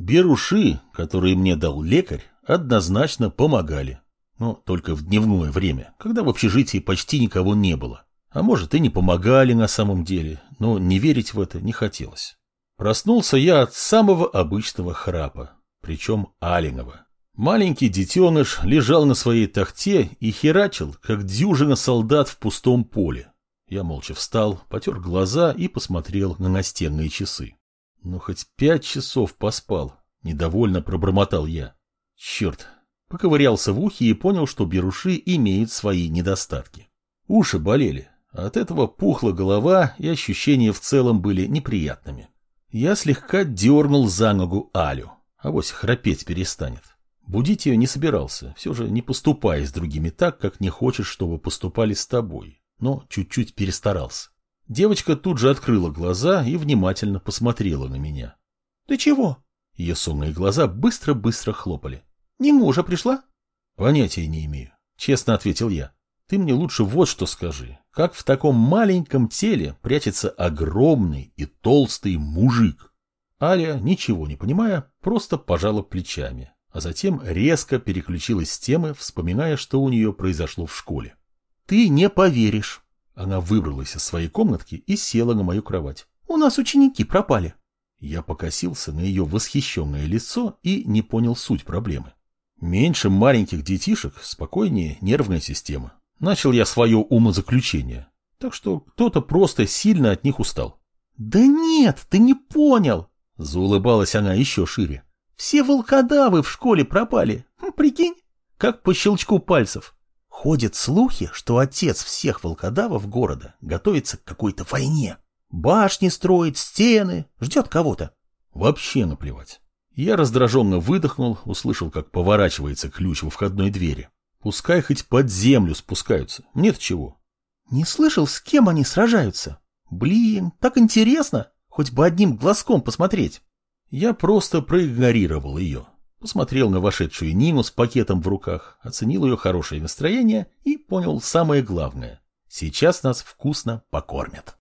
Беруши, которые мне дал лекарь, однозначно помогали. Но только в дневное время, когда в общежитии почти никого не было. А может и не помогали на самом деле, но не верить в это не хотелось. Проснулся я от самого обычного храпа, причем алиного. Маленький детеныш лежал на своей тахте и херачил, как дюжина солдат в пустом поле. Я молча встал, потер глаза и посмотрел на настенные часы. Ну, хоть пять часов поспал, недовольно пробормотал я. Черт, поковырялся в ухе и понял, что беруши имеют свои недостатки. Уши болели, от этого пухла голова и ощущения в целом были неприятными. Я слегка дернул за ногу Алю, а вось храпеть перестанет. Будить ее не собирался, все же не поступая с другими так, как не хочешь, чтобы поступали с тобой, но чуть-чуть перестарался. Девочка тут же открыла глаза и внимательно посмотрела на меня. — Ты чего? Ее сонные глаза быстро-быстро хлопали. — Не мужа пришла? — Понятия не имею, — честно ответил я. — Ты мне лучше вот что скажи. Как в таком маленьком теле прячется огромный и толстый мужик? Аля, ничего не понимая, просто пожала плечами, а затем резко переключилась с темы, вспоминая, что у нее произошло в школе. «Ты не поверишь!» Она выбралась из своей комнатки и села на мою кровать. «У нас ученики пропали!» Я покосился на ее восхищенное лицо и не понял суть проблемы. Меньше маленьких детишек, спокойнее нервная система. Начал я свое умозаключение. Так что кто-то просто сильно от них устал. «Да нет, ты не понял!» Заулыбалась она еще шире. Все волкодавы в школе пропали. Прикинь, как по щелчку пальцев. Ходят слухи, что отец всех волкодавов города готовится к какой-то войне. Башни строит, стены, ждет кого-то. Вообще наплевать. Я раздраженно выдохнул, услышал, как поворачивается ключ во входной двери. Пускай хоть под землю спускаются. Нет чего. Не слышал, с кем они сражаются? Блин, так интересно. Хоть бы одним глазком посмотреть. Я просто проигнорировал ее. Посмотрел на вошедшую Нину с пакетом в руках, оценил ее хорошее настроение и понял самое главное. Сейчас нас вкусно покормят.